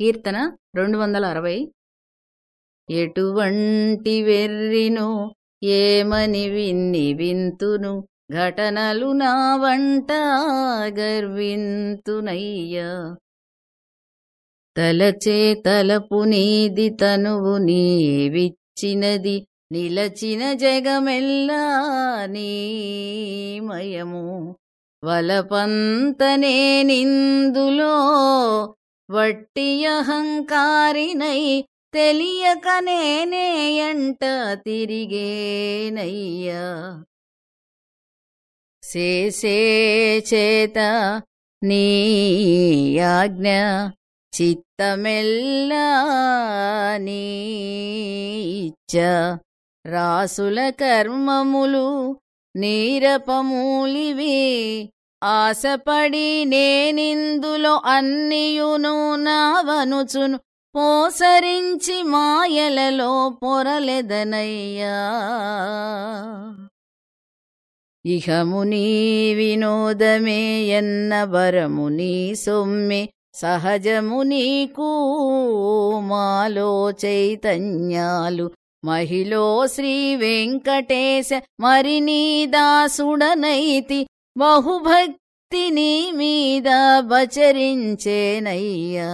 కీర్తన రెండు వందల అరవై. ఎటువంటి వెర్రిను ఏమని విన్ని వింతును ఘటనలు నా వంట గర్వింతునయ్యా. తలచే తలపు నీది తనువు నీవిచ్చినది నిలచిన జగమెల్లా నీమయము వలపంతనే నిందులో వట్టియహంకారినై తెలియక నేనేయంట తిరిగేనయ్యా. శేషే చేత నీ ఆజ్ఞ చిత్తమెల్లా నీ ఇచ్చ. రాసుల కర్మములు నీరపమూలివే ఆశపడి నేనిందులో అన్నియును నావనుచును. పోసరించి మాయలలో పొరలెదనయ్యా. ఇహముని వినోదమే ఎన్న వరముని సొమ్మె. సహజము చైతన్యాలు. మహిళో శ్రీ వెంకటేశ మరి నీ దాసుడనైతి. బహుభక్తిని మీద బచరించేనయ్యా